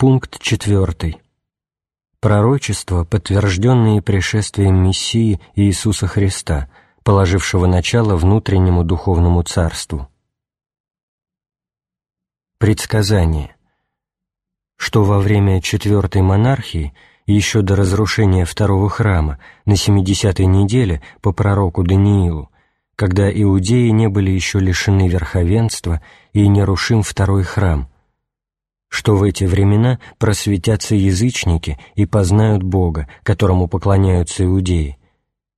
Пункт 4. Пророчества, подтвержденные пришествием Мессии Иисуса Христа, положившего начало внутреннему духовному царству. Предсказание. Что во время Четвертой монархии, еще до разрушения второго храма, на 70-й неделе по пророку Даниилу, когда иудеи не были еще лишены верховенства и нерушим второй храм, что в эти времена просветятся язычники и познают Бога, которому поклоняются иудеи,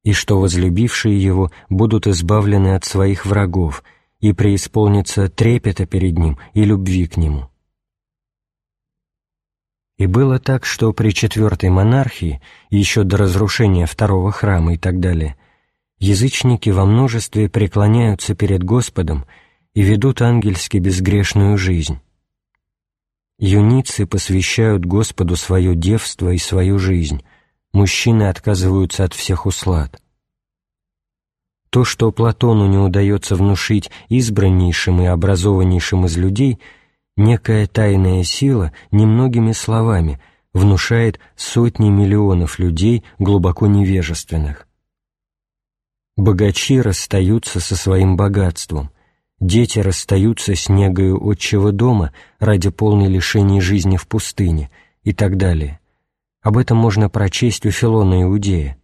и что возлюбившие Его будут избавлены от своих врагов и преисполнится трепета перед Ним и любви к Нему. И было так, что при четвертой монархии, еще до разрушения второго храма и так далее, язычники во множестве преклоняются перед Господом и ведут ангельски безгрешную жизнь. Юницы посвящают Господу свое девство и свою жизнь, мужчины отказываются от всех услад. То, что Платону не удается внушить избраннейшим и образованнейшим из людей, некая тайная сила немногими словами внушает сотни миллионов людей глубоко невежественных. Богачи расстаются со своим богатством, дети расстаются с негою отчего дома ради полной лишения жизни в пустыне и так далее. Об этом можно прочесть у Филона Иудея.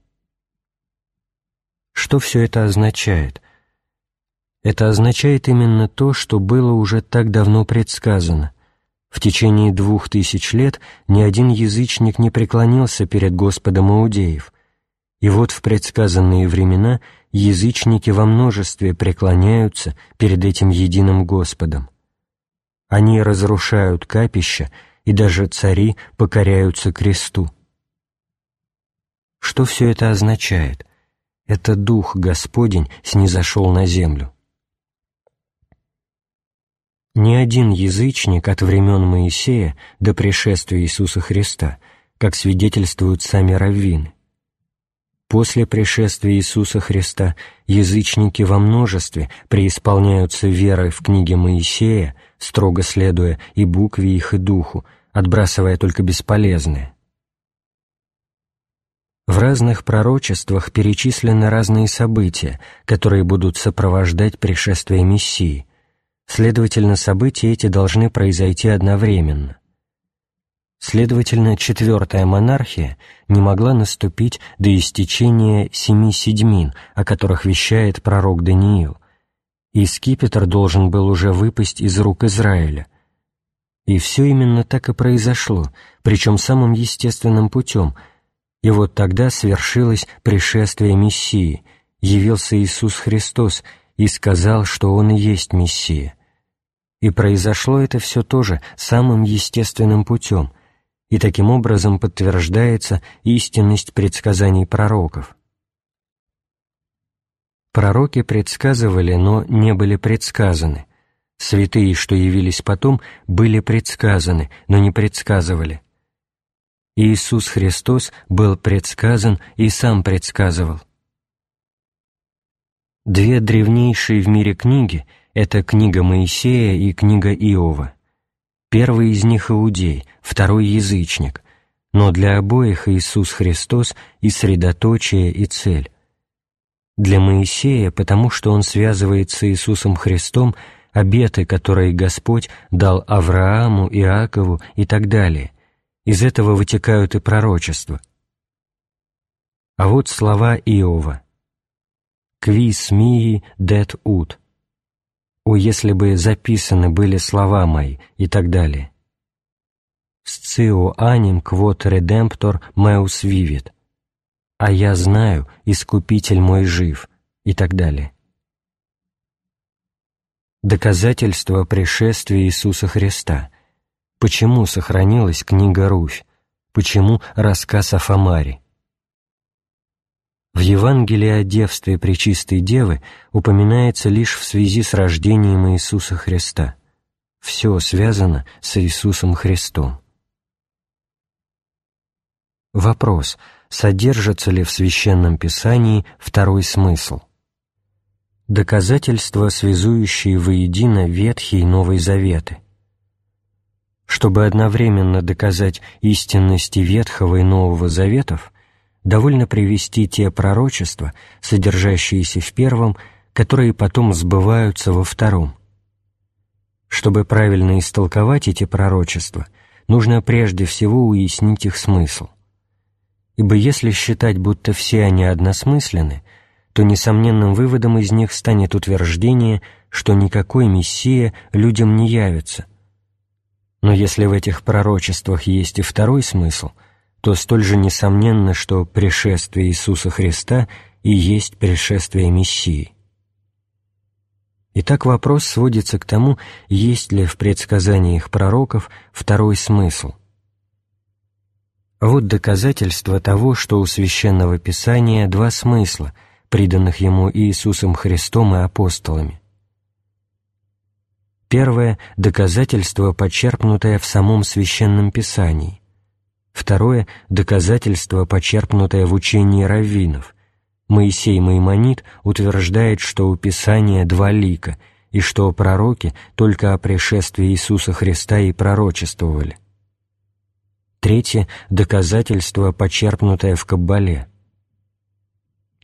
Что все это означает? Это означает именно то, что было уже так давно предсказано. В течение двух тысяч лет ни один язычник не преклонился перед Господом Иудеев, и вот в предсказанные времена язычники во множестве преклоняются перед этим единым Господом. Они разрушают капища, и даже цари покоряются кресту. Что все это означает? Это Дух Господень снизошел на землю. Ни один язычник от времен Моисея до пришествия Иисуса Христа, как свидетельствуют сами раввины, После пришествия Иисуса Христа язычники во множестве преисполняются верой в книге Моисея, строго следуя и букве их, и духу, отбрасывая только бесполезное. В разных пророчествах перечислены разные события, которые будут сопровождать пришествие Мессии. Следовательно, события эти должны произойти одновременно. Следовательно, четвертая монархия не могла наступить до истечения семи седьмин, о которых вещает пророк Даниил, и скипетр должен был уже выпасть из рук Израиля. И все именно так и произошло, причем самым естественным путем, и вот тогда свершилось пришествие Мессии, явился Иисус Христос и сказал, что Он и есть Мессия. И произошло это все тоже самым естественным путем — и таким образом подтверждается истинность предсказаний пророков. Пророки предсказывали, но не были предсказаны. Святые, что явились потом, были предсказаны, но не предсказывали. Иисус Христос был предсказан и сам предсказывал. Две древнейшие в мире книги — это книга Моисея и книга Иова — Первый из них иудей, второй язычник, но для обоих Иисус Христос и средоточие, и цель. Для Моисея, потому что он связывает с Иисусом Христом обеты, которые Господь дал Аврааму, Иакову и так далее. Из этого вытекают и пророчества. А вот слова Иова. «Квис мии дет ут» «О, если бы записаны были слова мои» и так далее. «Сцио аним квот редемптор меус вивит» «А я знаю, Искупитель мой жив» и так далее. Доказательство пришествия Иисуса Христа. Почему сохранилась книга Руфь? Почему рассказ о Фомаре? В Евангелии о девстве Пречистой Девы упоминается лишь в связи с рождением Иисуса Христа. Все связано с Иисусом Христом. Вопрос, содержится ли в Священном Писании второй смысл? Доказательства, связующие воедино Ветхий и Новый Заветы. Чтобы одновременно доказать истинности Ветхого и Нового Заветов, довольно привести те пророчества, содержащиеся в первом, которые потом сбываются во втором. Чтобы правильно истолковать эти пророчества, нужно прежде всего уяснить их смысл. Ибо если считать, будто все они односмысленны, то несомненным выводом из них станет утверждение, что никакой Мессия людям не явится. Но если в этих пророчествах есть и второй смысл, то столь же несомненно, что пришествие Иисуса Христа и есть пришествие Мессии. Итак, вопрос сводится к тому, есть ли в предсказаниях пророков второй смысл. Вот доказательство того, что у Священного Писания два смысла, приданных ему Иисусом Христом и апостолами. Первое – доказательство, почерпнутое в самом Священном Писании. Второе – доказательство, почерпнутое в учении раввинов, Моисей Маймонит утверждает, что у Писания два лика, и что пророки только о пришествии Иисуса Христа и пророчествовали. Третье – доказательство, почерпнутое в Каббале.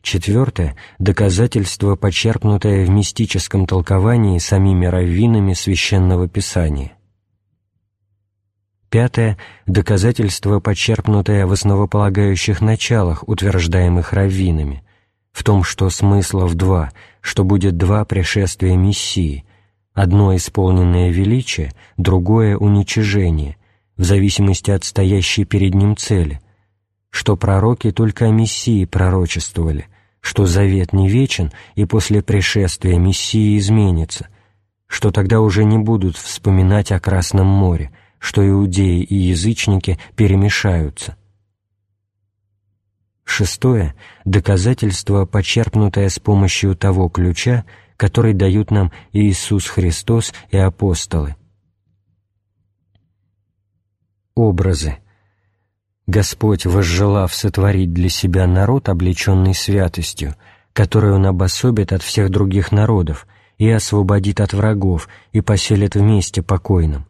Четвертое – доказательство, почерпнутое в мистическом толковании самими раввинами Священного Писания. Пятое – доказательство, почерпнутое в основополагающих началах, утверждаемых раввинами в том, что смыслов два, что будет два пришествия Мессии, одно исполненное величие, другое уничижение, в зависимости от стоящей перед ним цели, что пророки только о Мессии пророчествовали, что завет не вечен и после пришествия Мессии изменится, что тогда уже не будут вспоминать о Красном море, что иудеи и язычники перемешаются – Шестое – доказательство, почерпнутое с помощью того ключа, который дают нам Иисус Христос и апостолы. Образы. Господь, возжелав сотворить для себя народ, облеченный святостью, который Он обособит от всех других народов и освободит от врагов и поселит вместе покойным,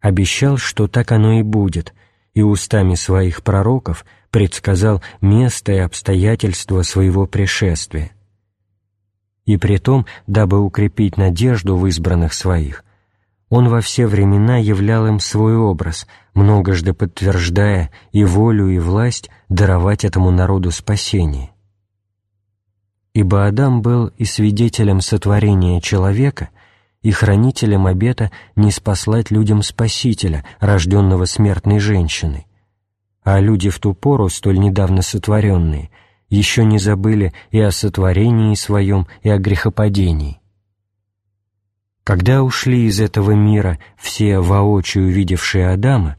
обещал, что так оно и будет, и устами своих пророков – предсказал место и обстоятельства своего пришествия. И при том, дабы укрепить надежду в избранных своих, он во все времена являл им свой образ, многожды подтверждая и волю, и власть даровать этому народу спасение. Ибо Адам был и свидетелем сотворения человека, и хранителем обета не спаслать людям Спасителя, рожденного смертной женщиной, а люди в ту пору, столь недавно сотворенные, еще не забыли и о сотворении своем, и о грехопадении. Когда ушли из этого мира все воочию видевшие Адама,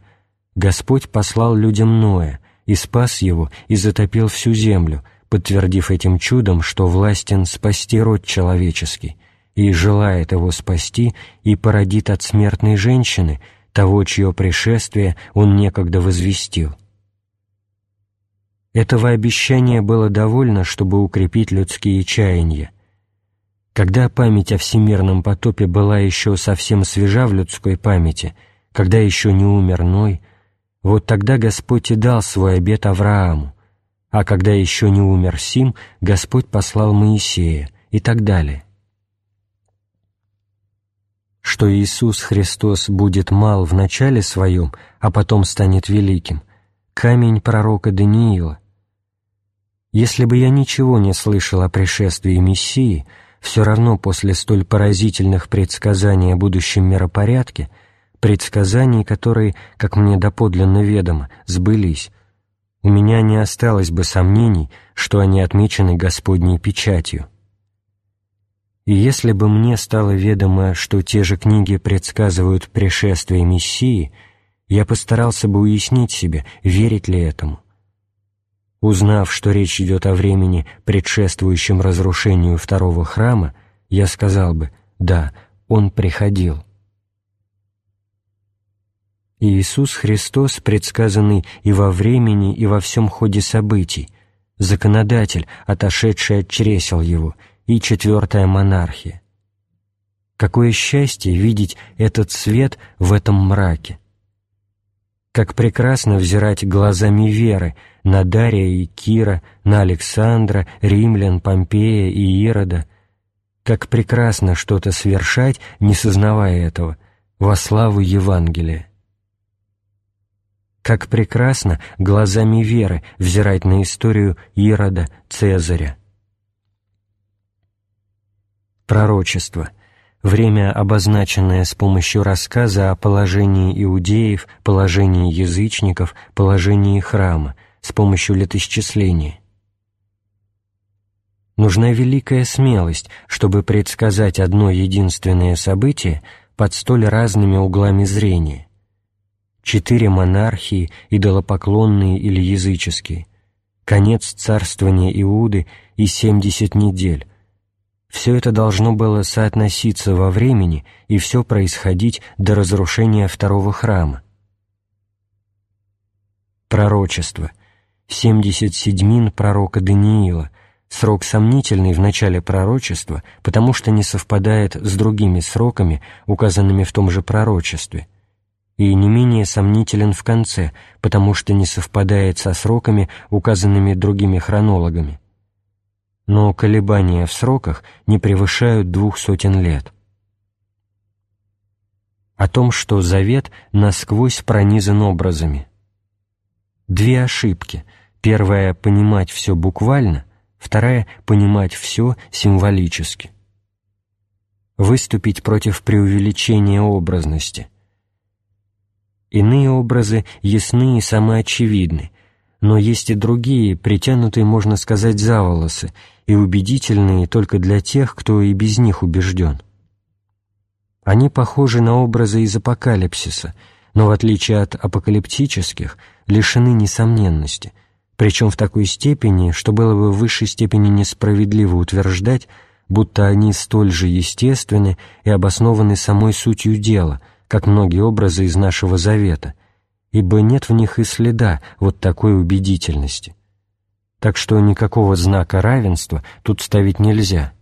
Господь послал людям Ноя и спас его и затопил всю землю, подтвердив этим чудом, что властен спасти род человеческий, и желает его спасти и породит от смертной женщины того, чье пришествие он некогда возвестил. Этого обещания было довольно, чтобы укрепить людские чаяния. Когда память о всемирном потопе была еще совсем свежа в людской памяти, когда еще не умер Ной, вот тогда Господь и дал свой обет Аврааму, а когда еще не умер Сим, Господь послал Моисея и так далее. Что Иисус Христос будет мал в начале своем, а потом станет великим, камень пророка Даниила. Если бы я ничего не слышал о пришествии Мессии, все равно после столь поразительных предсказаний о будущем миропорядке, предсказаний, которые, как мне доподлинно ведомо, сбылись, у меня не осталось бы сомнений, что они отмечены Господней печатью. И если бы мне стало ведомо, что те же книги предсказывают пришествие Мессии, я постарался бы уяснить себе, верить ли этому. Узнав, что речь идет о времени, предшествующем разрушению второго храма, я сказал бы «Да, он приходил». Иисус Христос, предсказанный и во времени, и во всем ходе событий, законодатель, отошедший от чресел его, и четвертая монархия. Какое счастье видеть этот свет в этом мраке! как прекрасно взирать глазами веры на Дария и Кира, на Александра, римлян, Помпея и Ирода, как прекрасно что-то свершать, не сознавая этого, во славу Евангелия. Как прекрасно глазами веры взирать на историю Ирода, Цезаря. Пророчество — время, обозначенное с помощью рассказа о положении иудеев, положении язычников, положении храма, с помощью летосчисления. Нужна великая смелость, чтобы предсказать одно единственное событие под столь разными углами зрения. Четыре монархии, идолопоклонные или языческие, конец царствования Иуды и семьдесят недель, все это должно было соотноситься во времени и все происходить до разрушения второго храма. Пророчество. Семьдесят седьмин пророка Даниила. Срок сомнительный в начале пророчества, потому что не совпадает с другими сроками, указанными в том же пророчестве, и не менее сомнителен в конце, потому что не совпадает со сроками, указанными другими хронологами но колебания в сроках не превышают двух сотен лет. О том, что завет насквозь пронизан образами. Две ошибки. Первая — понимать все буквально, вторая — понимать все символически. Выступить против преувеличения образности. Иные образы ясны и самоочевидны, но есть и другие, притянутые, можно сказать, за волосы, и убедительные только для тех, кто и без них убежден. Они похожи на образы из апокалипсиса, но в отличие от апокалиптических, лишены несомненности, причем в такой степени, что было бы в высшей степени несправедливо утверждать, будто они столь же естественны и обоснованы самой сутью дела, как многие образы из нашего завета, ибо нет в них и следа вот такой убедительности. Так что никакого знака равенства тут ставить нельзя.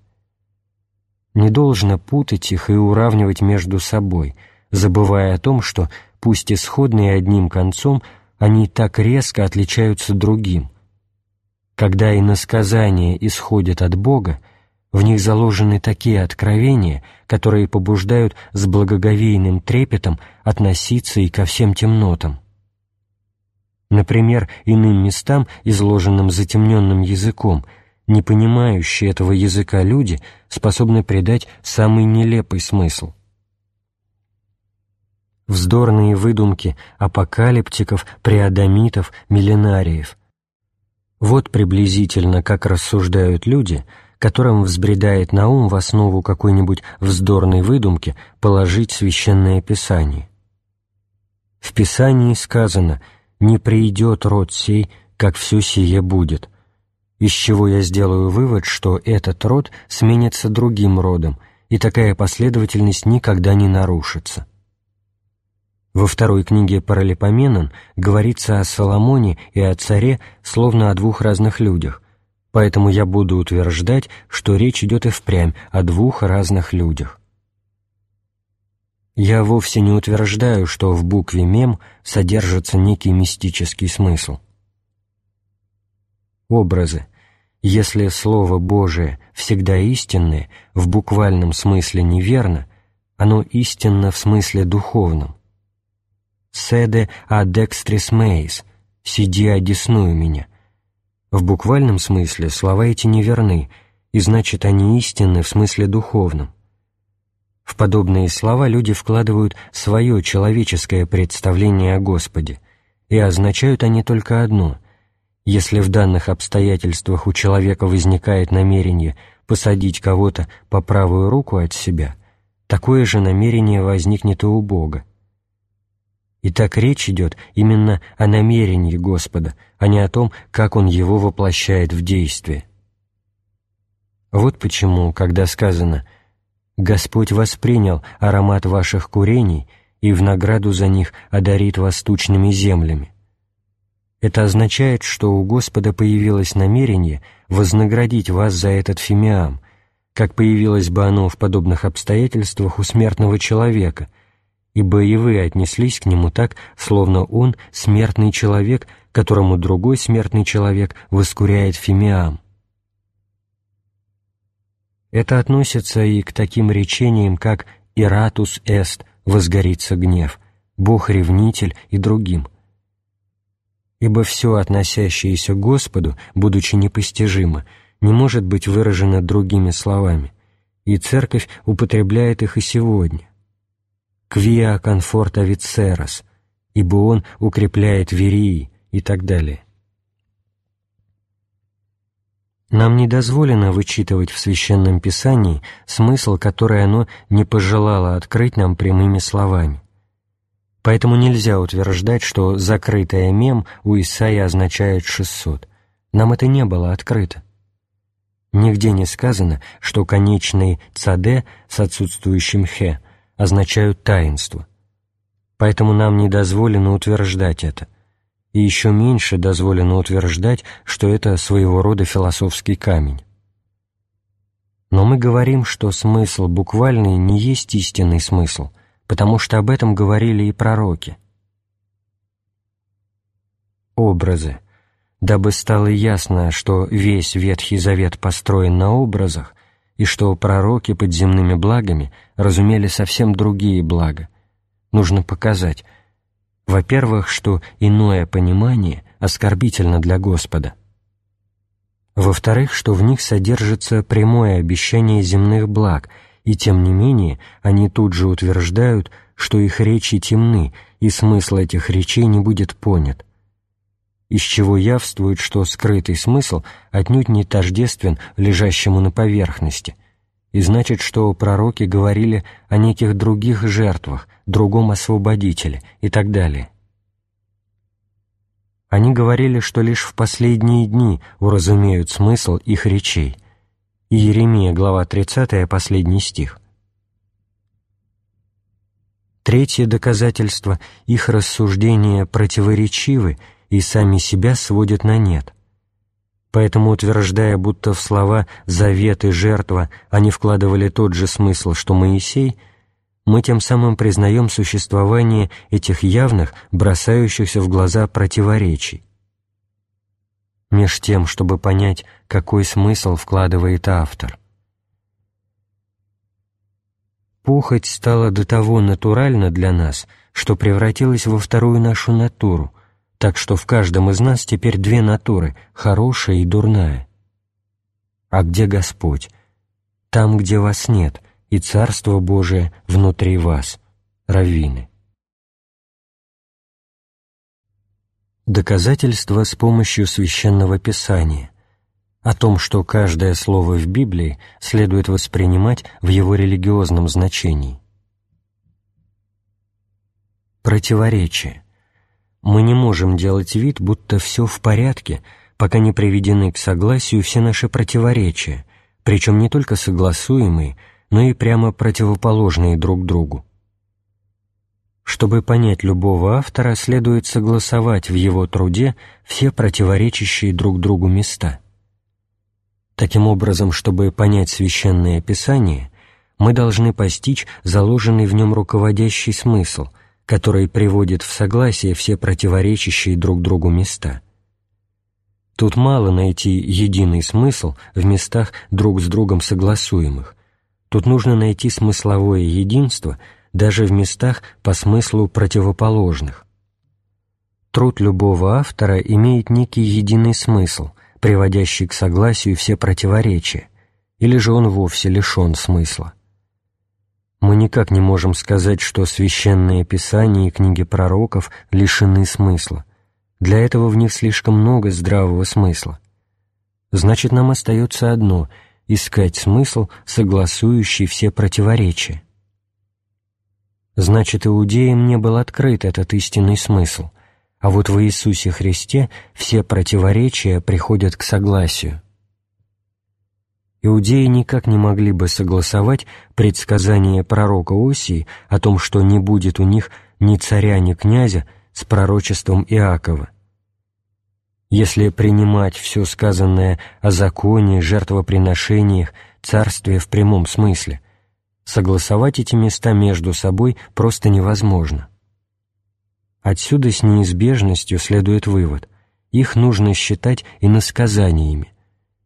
Не должно путать их и уравнивать между собой, забывая о том, что, пусть исходные одним концом, они так резко отличаются другим. Когда иносказания исходят от Бога, в них заложены такие откровения, которые побуждают с благоговейным трепетом относиться и ко всем темнотам. Например, иным местам, изложенным затемненным языком, не понимающие этого языка люди способны придать самый нелепый смысл. Вздорные выдумки апокалиптиков, преадамитов, миллинариев. Вот приблизительно как рассуждают люди — которым взбредает на ум в основу какой-нибудь вздорной выдумки положить священное писание. В писании сказано «не придет род сей, как все сие будет», из чего я сделаю вывод, что этот род сменится другим родом, и такая последовательность никогда не нарушится. Во второй книге Паралипоменон говорится о Соломоне и о царе словно о двух разных людях, поэтому я буду утверждать, что речь идет и впрямь о двух разных людях. Я вовсе не утверждаю, что в букве «мем» содержится некий мистический смысл. Образы. Если Слово Божие всегда истинное, в буквальном смысле неверно, оно истинно в смысле духовном. «Седе адекстрис меис» — «сиди, одесную меня», в буквальном смысле слова эти неверны, и значит, они истинны в смысле духовном. В подобные слова люди вкладывают свое человеческое представление о Господе, и означают они только одно — если в данных обстоятельствах у человека возникает намерение посадить кого-то по правую руку от себя, такое же намерение возникнет и у Бога. Итак, речь идет именно о намерении Господа, а не о том, как Он его воплощает в действие. Вот почему, когда сказано «Господь воспринял аромат ваших курений и в награду за них одарит вас тучными землями», это означает, что у Господа появилось намерение вознаградить вас за этот фимиам, как появилось бы оно в подобных обстоятельствах у смертного человека – ибо и вы отнеслись к нему так, словно он — смертный человек, которому другой смертный человек воскуряет фимиам. Это относится и к таким речениям, как «иратус эст» — «возгорится гнев», «Бог ревнитель» и другим. Ибо все, относящееся к Господу, будучи непостижимо, не может быть выражено другими словами, и Церковь употребляет их и сегодня. «Квиа конфорта вицерос», ибо Он укрепляет верии и так далее. Нам не дозволено вычитывать в Священном Писании смысл, который оно не пожелало открыть нам прямыми словами. Поэтому нельзя утверждать, что закрытое мем у Исаия означает 600. Нам это не было открыто. Нигде не сказано, что конечные «цаде» с отсутствующим «хе» означают таинство. Поэтому нам не дозволено утверждать это – и еще меньше дозволено утверждать, что это своего рода философский камень. Но мы говорим, что смысл буквальный не есть истинный смысл, потому что об этом говорили и пророки. Образы. Дабы стало ясно, что весь Ветхий Завет построен на образах, и что пророки под земными благами разумели совсем другие блага, нужно показать – во-первых, что иное понимание оскорбительно для Господа. Во-вторых, что в них содержится прямое обещание земных благ, и тем не менее они тут же утверждают, что их речи темны, и смысл этих речей не будет понят. Из чего явствует, что скрытый смысл отнюдь не тождествен лежащему на поверхности – и значит, что пророки говорили о неких других жертвах, другом освободителе и так далее. Они говорили, что лишь в последние дни уразумеют смысл их речей. Иеремия, глава 30, последний стих. Третье доказательство – их рассуждения противоречивы и сами себя сводят на нет. Поэтому, утверждая, будто в слова «завет» и «жертва» они вкладывали тот же смысл, что Моисей, мы тем самым признаем существование этих явных, бросающихся в глаза противоречий. Меж тем, чтобы понять, какой смысл вкладывает автор. Похоть стала до того натуральна для нас, что превратилась во вторую нашу натуру, так что в каждом из нас теперь две натуры — хорошая и дурная. А где Господь? Там, где вас нет, и Царство Божие внутри вас. Раввины. Доказательство с помощью Священного Писания о том, что каждое слово в Библии следует воспринимать в его религиозном значении. Противоречие мы не можем делать вид, будто все в порядке, пока не приведены к согласию все наши противоречия, причем не только согласуемые, но и прямо противоположные друг другу. Чтобы понять любого автора, следует согласовать в его труде все противоречащие друг другу места. Таким образом, чтобы понять Священное Писание, мы должны постичь заложенный в нем руководящий смысл – который приводит в согласие все противоречащие друг другу места. Тут мало найти единый смысл в местах друг с другом согласуемых. Тут нужно найти смысловое единство даже в местах по смыслу противоположных. Труд любого автора имеет некий единый смысл, приводящий к согласию все противоречия, или же он вовсе лишен смысла. Мы никак не можем сказать, что священные писания и книги пророков лишены смысла. Для этого в них слишком много здравого смысла. Значит, нам остается одно — искать смысл, согласующий все противоречия. Значит, иудеям не был открыт этот истинный смысл, а вот в Иисусе Христе все противоречия приходят к согласию иудеи никак не могли бы согласовать предсказание пророка Осии о том, что не будет у них ни царя, ни князя с пророчеством Иакова. Если принимать все сказанное о законе, жертвоприношениях, царстве в прямом смысле, Согласовать эти места между собой просто невозможно. Отсюда с неизбежностью следует вывод. Их нужно считать иносказаниями,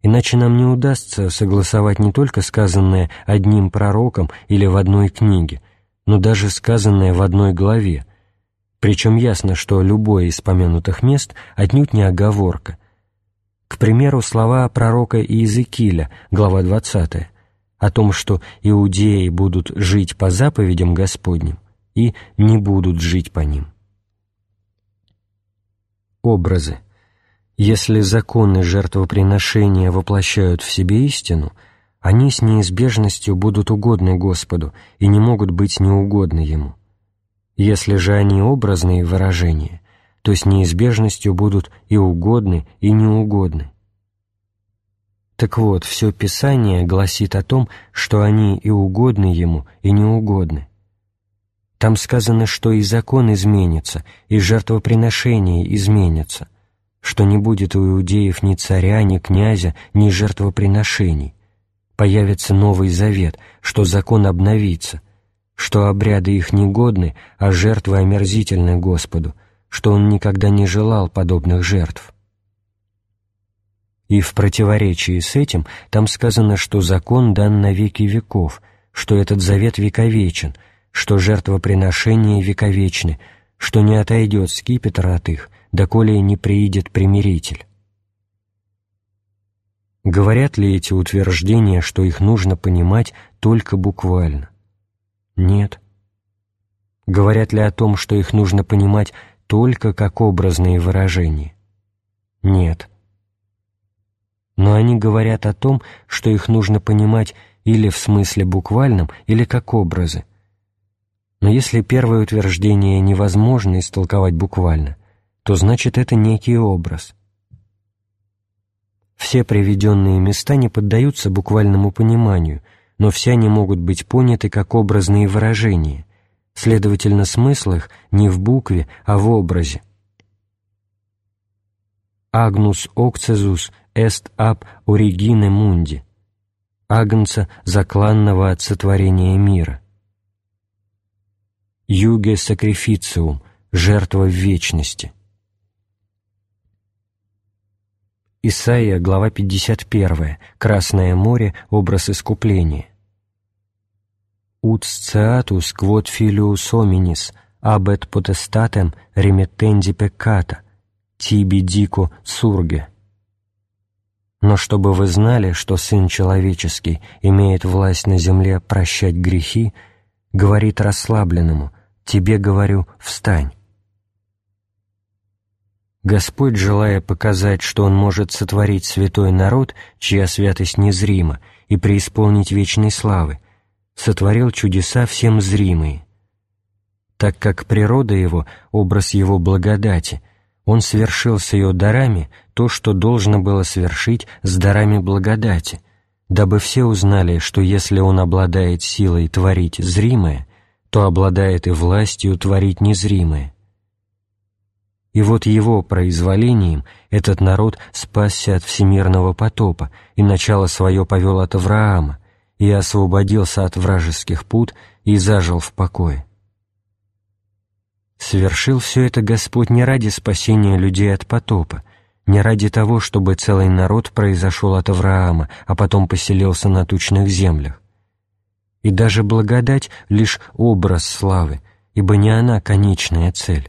иначе нам не удастся согласовать не только сказанное одним пророком или в одной книге, но даже сказанное в одной главе, причем ясно, что любое из помянутых мест отнюдь не оговорка. К примеру, слова пророка Иезекииля, глава 20, о том, что иудеи будут жить по заповедям Господним и не будут жить по ним. Образы. Если законы жертвоприношения воплощают в себе истину, они с неизбежностью будут угодны Господу и не могут быть неугодны Ему. Если же они образные выражения, то с неизбежностью будут и угодны, и неугодны. Так вот, все Писание гласит о том, что они и угодны Ему, и неугодны. Там сказано, что и закон изменится, и жертвоприношение изменится, что не будет у иудеев ни царя, ни князя, ни жертвоприношений. Появится Новый Завет, что закон обновится — что обряды их негодны, а жертвы омерзительны Господу, что Он никогда не желал подобных жертв. И в противоречии с этим там сказано, что закон дан на веки веков, что этот завет вековечен, что жертвоприношения вековечны, что не отойдет скипетр от их, доколе не приидет примиритель. Говорят ли эти утверждения, что их нужно понимать только буквально? Нет. Говорят ли о том, что их нужно понимать только как образные выражения? Нет. Но они говорят о том, что их нужно понимать или в смысле буквальном, или как образы. Но если первое утверждение невозможно истолковать буквально, то значит это некий образ. Все приведенные места не поддаются буквальному пониманию – но все они могут быть поняты как образные выражения, следовательно, смысл их не в букве, а в образе. «Агнус окцезус эст ап оригине мунди» агнца закланного от сотворения мира. «Юге сакрифициум» — жертва в вечности. Исайя, глава 51, Красное море, образ искупления ut sceatus quod filius hominis abet potestatem remittendi peccata, tibi dico surge. Но чтобы вы знали, что Сын Человеческий имеет власть на земле прощать грехи, говорит расслабленному, «Тебе говорю, встань». Господь, желая показать, что Он может сотворить святой народ, чья святость незрима, и преисполнить вечной славы, сотворил чудеса всем зримые. Так как природа его — образ его благодати, он совершил с ее дарами то, что должно было совершить с дарами благодати, дабы все узнали, что если он обладает силой творить зримое, то обладает и властью творить незримое. И вот его произволением этот народ спасся от всемирного потопа и начало свое повел от Авраама, и освободился от вражеских пут и зажил в покое. Совершил все это Господь не ради спасения людей от потопа, не ради того, чтобы целый народ произошел от Авраама, а потом поселился на тучных землях. И даже благодать — лишь образ славы, ибо не она конечная цель.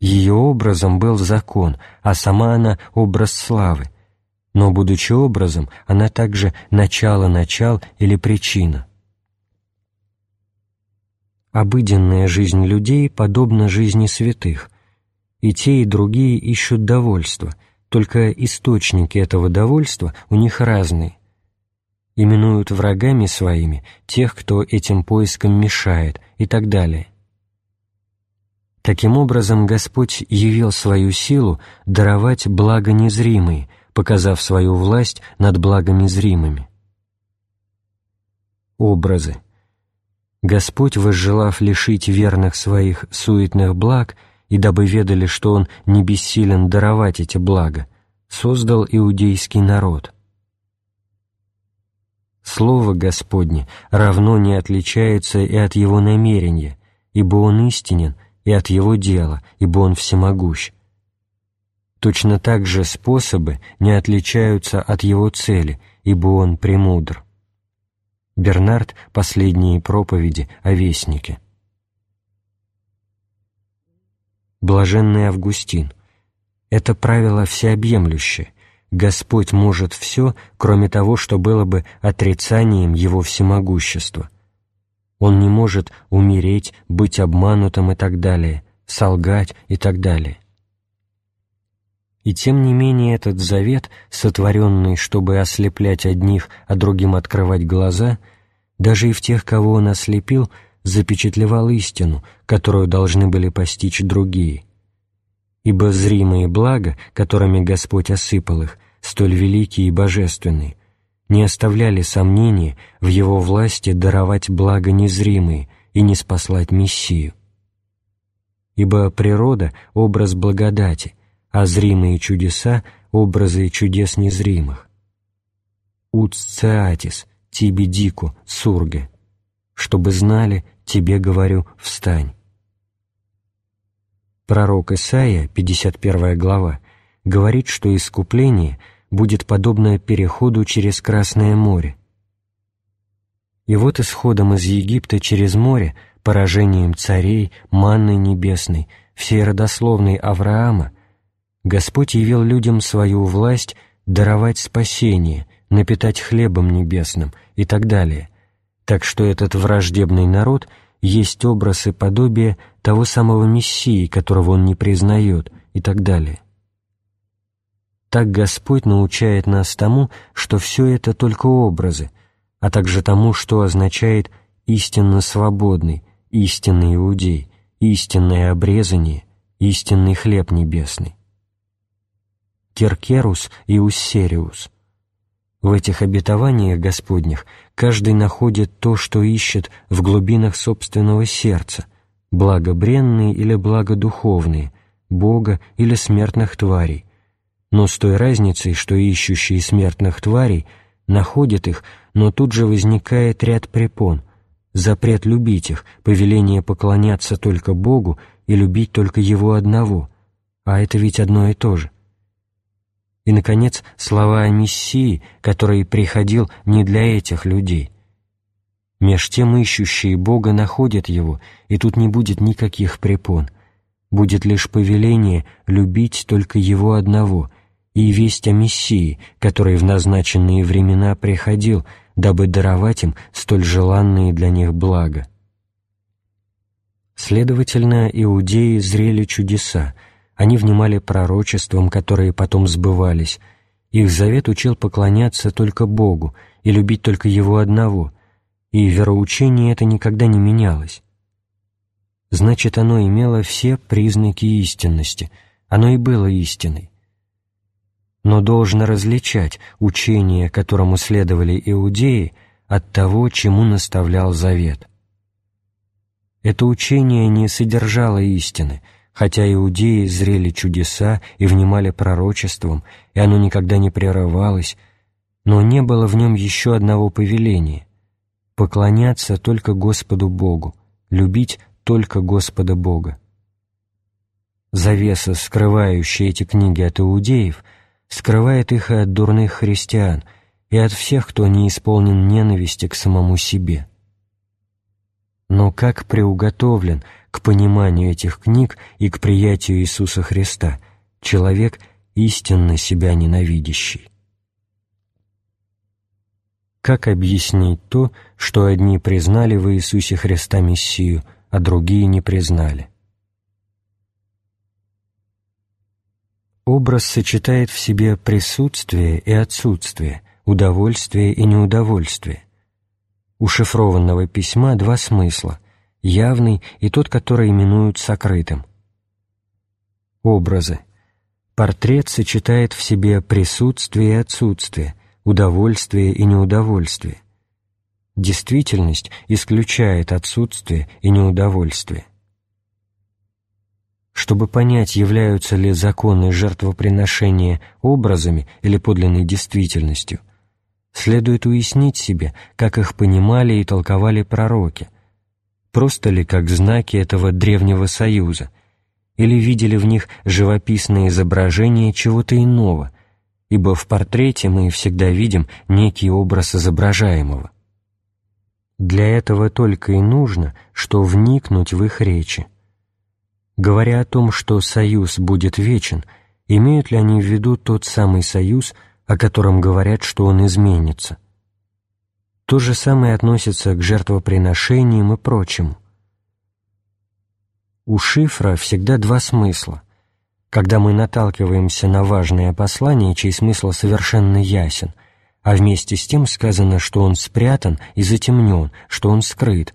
Ее образом был закон, а сама она — образ славы — но, будучи образом, она также начало-начал или причина. Обыденная жизнь людей подобна жизни святых, и те, и другие ищут довольства, только источники этого довольства у них разные. Именуют врагами своими тех, кто этим поискам мешает, и так далее. Таким образом, Господь явил свою силу даровать благо незримые, показав свою власть над благами зримыми. Образы. Господь, возжелав лишить верных своих суетных благ, и дабы ведали, что Он не бессилен даровать эти блага, создал иудейский народ. Слово Господне равно не отличается и от Его намерения, ибо Он истинен, и от Его дела, ибо Он всемогущ. Точно так же способы не отличаются от Его цели, ибо Он премудр. Бернард «Последние проповеди о Вестнике». Блаженный Августин. Это правило всеобъемлющее. Господь может все, кроме того, что было бы отрицанием Его всемогущества. Он не может умереть, быть обманутым и так далее, солгать и так далее. И тем не менее этот завет, сотворенный, чтобы ослеплять одних, а другим открывать глаза, даже и в тех, кого он ослепил, запечатлевал истину, которую должны были постичь другие. Ибо зримые блага, которыми Господь осыпал их, столь великие и божественные, не оставляли сомнения в Его власти даровать благо незримые и не спаслать Мессию. Ибо природа — образ благодати, а зримые чудеса — образы чудес незримых. «Уцциатис, тебе дику, сурге», чтобы знали, тебе говорю, встань. Пророк Исаия, 51 глава, говорит, что искупление будет подобно переходу через Красное море. И вот исходом из Египта через море, поражением царей, манной небесной, всей родословной Авраама, Господь явил людям свою власть даровать спасение, напитать хлебом небесным и так далее, так что этот враждебный народ есть образ и подобие того самого Мессии, которого он не признает и так далее. Так Господь научает нас тому, что все это только образы, а также тому, что означает истинно свободный, истинный иудей, истинное обрезание, истинный хлеб небесный. Керкерус и Уссериус. В этих обетованиях Господних каждый находит то, что ищет в глубинах собственного сердца, благо бренные или благо духовные, Бога или смертных тварей, но с той разницей, что ищущие смертных тварей находят их, но тут же возникает ряд препон, запрет любить их, повеление поклоняться только Богу и любить только Его одного, а это ведь одно и то же. И, наконец, слова о Мессии, который приходил не для этих людей. Меж тем ищущие Бога находят Его, и тут не будет никаких препон. Будет лишь повеление любить только Его одного, и весть о Мессии, который в назначенные времена приходил, дабы даровать им столь желанные для них блага. Следовательно, иудеи зрели чудеса, они внимали пророчествам, которые потом сбывались. Их завет учил поклоняться только Богу и любить только Его одного, и вероучение это никогда не менялось. Значит, оно имело все признаки истинности, оно и было истиной. Но должно различать учение, которому следовали иудеи, от того, чему наставлял завет. Это учение не содержало истины — Хотя иудеи зрели чудеса и внимали пророчествам, и оно никогда не прерывалось, но не было в нем еще одного повеления — поклоняться только Господу Богу, любить только Господа Бога. Завеса, скрывающая эти книги от иудеев, скрывает их и от дурных христиан, и от всех, кто не исполнен ненависти к самому себе. Но как приуготовлен — к пониманию этих книг и к приятию Иисуса Христа, человек истинно себя ненавидящий. Как объяснить то, что одни признали в Иисусе Христа Мессию, а другие не признали? Образ сочетает в себе присутствие и отсутствие, удовольствие и неудовольствие. У шифрованного письма два смысла — явный и тот, который именуют сокрытым. Образы. Портрет сочетает в себе присутствие и отсутствие, удовольствие и неудовольствие. Действительность исключает отсутствие и неудовольствие. Чтобы понять, являются ли законы жертвоприношения образами или подлинной действительностью, следует уяснить себе, как их понимали и толковали пророки, просто ли как знаки этого древнего союза, или видели в них живописное изображение чего-то иного, ибо в портрете мы всегда видим некий образ изображаемого. Для этого только и нужно, что вникнуть в их речи. Говоря о том, что союз будет вечен, имеют ли они в виду тот самый союз, о котором говорят, что он изменится. То же самое относится к жертвоприношениям и прочему. У шифра всегда два смысла. Когда мы наталкиваемся на важное послание, чей смысл совершенно ясен, а вместе с тем сказано, что он спрятан и затемнен, что он скрыт,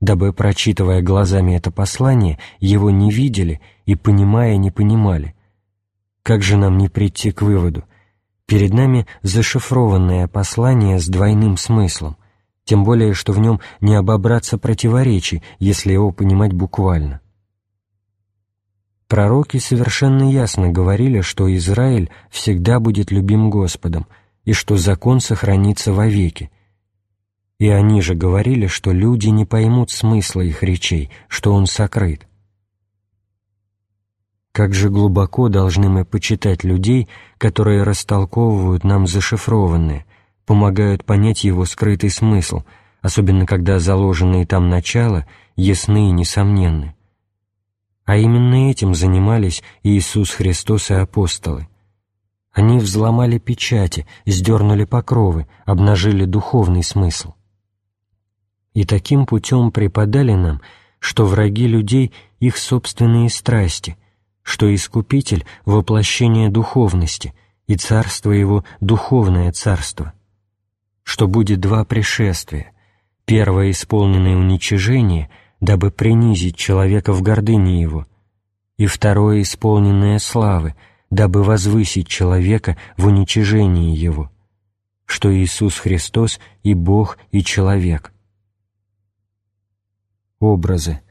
дабы, прочитывая глазами это послание, его не видели и, понимая, не понимали. Как же нам не прийти к выводу? Перед нами зашифрованное послание с двойным смыслом, тем более, что в нем не обобраться противоречий, если его понимать буквально. Пророки совершенно ясно говорили, что Израиль всегда будет любим Господом и что закон сохранится вовеки. И они же говорили, что люди не поймут смысла их речей, что он сокрыт. Как же глубоко должны мы почитать людей, которые растолковывают нам зашифрованное, помогают понять его скрытый смысл, особенно когда заложенные там начала ясны и несомненны. А именно этим занимались Иисус Христос и апостолы. Они взломали печати, сдернули покровы, обнажили духовный смысл. И таким путем преподали нам, что враги людей — их собственные страсти, что Искупитель — воплощение духовности, и царство Его — духовное царство, что будет два пришествия, первое — исполненное уничижение, дабы принизить человека в гордыне его, и второе — исполненное славы, дабы возвысить человека в уничижении его, что Иисус Христос и Бог, и человек. Образы —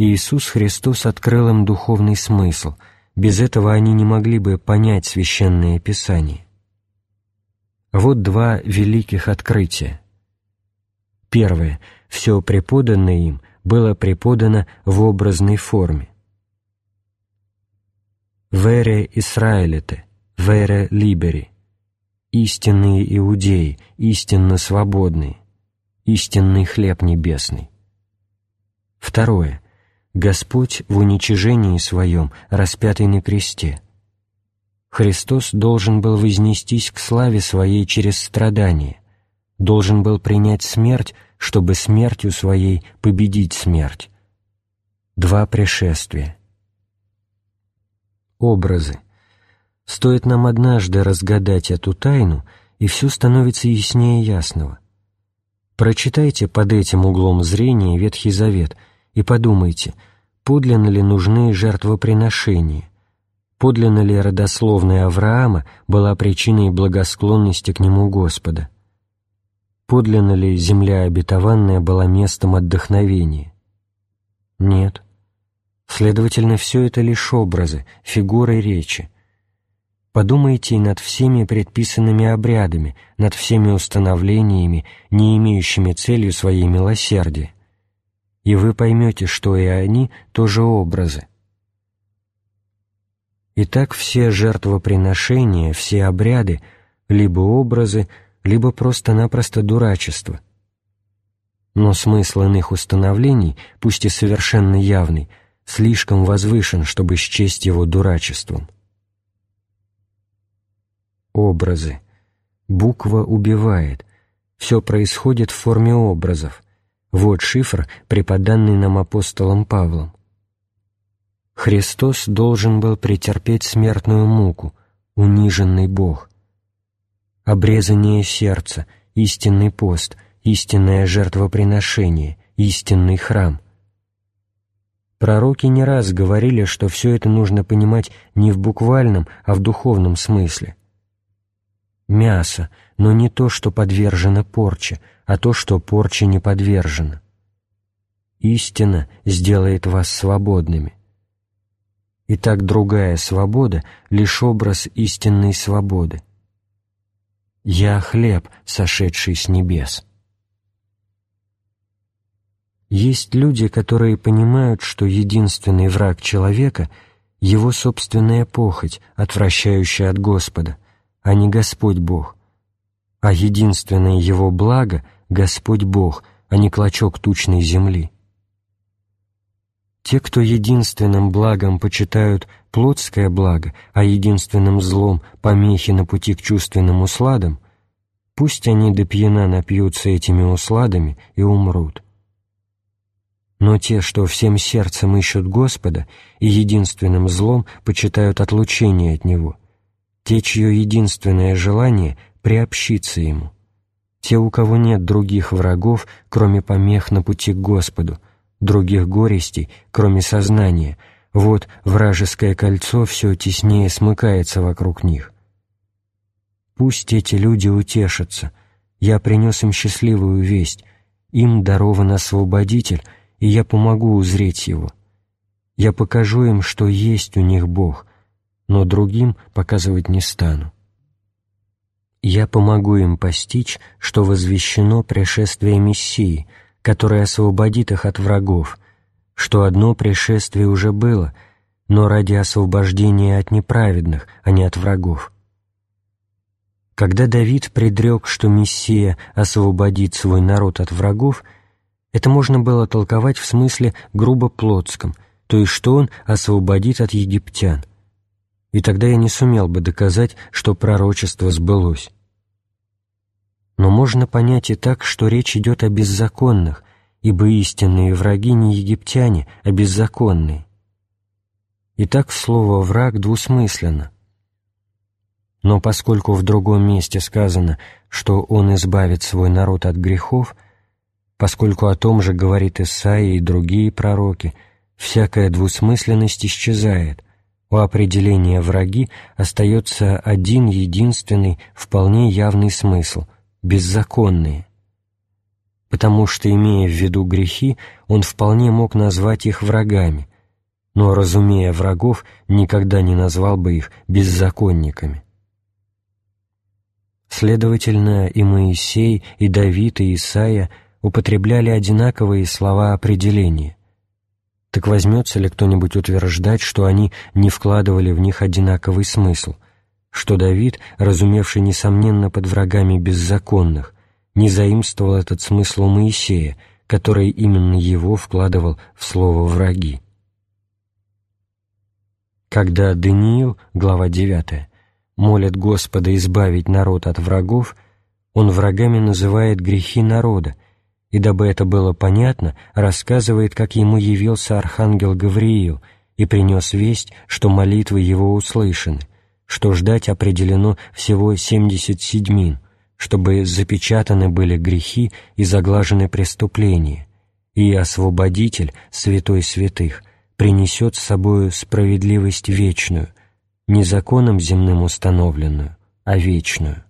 Иисус Христос открыл им духовный смысл, без этого они не могли бы понять Священное Писание. Вот два великих открытия. Первое. Все преподанное им было преподано в образной форме. «Вере Исраэлите», «Вере Либери», «Истинные иудеи», «Истинно свободные», «Истинный хлеб небесный». Второе. Господь в уничижении Своем, распятый на кресте. Христос должен был вознестись к славе Своей через страдания, должен был принять смерть, чтобы смертью Своей победить смерть. Два пришествия. Образы. Стоит нам однажды разгадать эту тайну, и все становится яснее ясного. Прочитайте под этим углом зрения Ветхий Завет и подумайте – подлинно ли нужны жертвоприношения, подлинно ли родословная Авраама была причиной благосклонности к нему Господа, подлинно ли земля обетованная была местом отдохновения. Нет. Следовательно, все это лишь образы, фигуры речи. Подумайте и над всеми предписанными обрядами, над всеми установлениями, не имеющими целью своей милосердия и вы поймете, что и они тоже образы. Итак, все жертвоприношения, все обряды — либо образы, либо просто-напросто дурачество. Но смысл иных установлений, пусть и совершенно явный, слишком возвышен, чтобы счесть его дурачеством. Образы. Буква убивает. Все происходит в форме образов — вот шифр, преподанный нам апостолом Павлом. Христос должен был претерпеть смертную муку, униженный Бог. Обрезание сердца, истинный пост, истинное жертвоприношение, истинный храм. Пророки не раз говорили, что все это нужно понимать не в буквальном, а в духовном смысле. Мясо, но не то, что подвержено порче, а то, что порче не подвержено. Истина сделает вас свободными. Итак, другая свобода — лишь образ истинной свободы. «Я хлеб, сошедший с небес». Есть люди, которые понимают, что единственный враг человека — его собственная похоть, отвращающая от Господа, а не Господь Бог, а единственное его благо — Господь Бог, а не клочок тучной земли. Те, кто единственным благом почитают плотское благо, а единственным злом — помехи на пути к чувственным усладам, пусть они до пьяна напьются этими усладами и умрут. Но те, что всем сердцем ищут Господа и единственным злом почитают отлучение от Него, те, чье единственное желание — приобщиться Ему, те, у кого нет других врагов, кроме помех на пути к Господу, других горестей, кроме сознания, вот вражеское кольцо все теснее смыкается вокруг них. Пусть эти люди утешатся, я принес им счастливую весть, им дарован освободитель — и я помогу узреть его. Я покажу им, что есть у них Бог, но другим показывать не стану. Я помогу им постичь, что возвещено пришествие Мессии, которое освободит их от врагов, что одно пришествие уже было, но ради освобождения от неправедных, а не от врагов. Когда Давид предрек, что Мессия освободит свой народ от врагов – это можно было толковать в смысле грубо плотском, то есть что он освободит от египтян. И тогда я не сумел бы доказать, что пророчество сбылось. Но можно понять и так, что речь идет о беззаконных, ибо истинные враги не египтяне, а беззаконные. Итак, слово «враг» двусмысленно. Но поскольку в другом месте сказано, что он избавит свой народ от грехов – Поскольку о том же говорит Исаия и другие пророки, всякая двусмысленность исчезает, у определения «враги» остается один единственный, вполне явный смысл — беззаконные. Потому что, имея в виду грехи, он вполне мог назвать их врагами, но, разумея врагов, никогда не назвал бы их беззаконниками. Следовательно, и Моисей, и Давид, и Исаия — употребляли одинаковые слова определения. Так возьмется ли кто-нибудь утверждать, что они не вкладывали в них одинаковый смысл, что Давид, разумевший несомненно под врагами беззаконных, не заимствовал этот смысл у Моисея, который именно его вкладывал в слово «враги». Когда Даниил, глава 9, молит Господа избавить народ от врагов, он врагами называет грехи народа, и дабы это было понятно, рассказывает, как ему явился архангел Гавриил и принес весть, что молитвы его услышаны, что ждать определено всего семьдесят седьмин, чтобы запечатаны были грехи и заглажены преступления, и Освободитель, Святой Святых, принесет с собою справедливость вечную, не законом земным установленную, а вечную.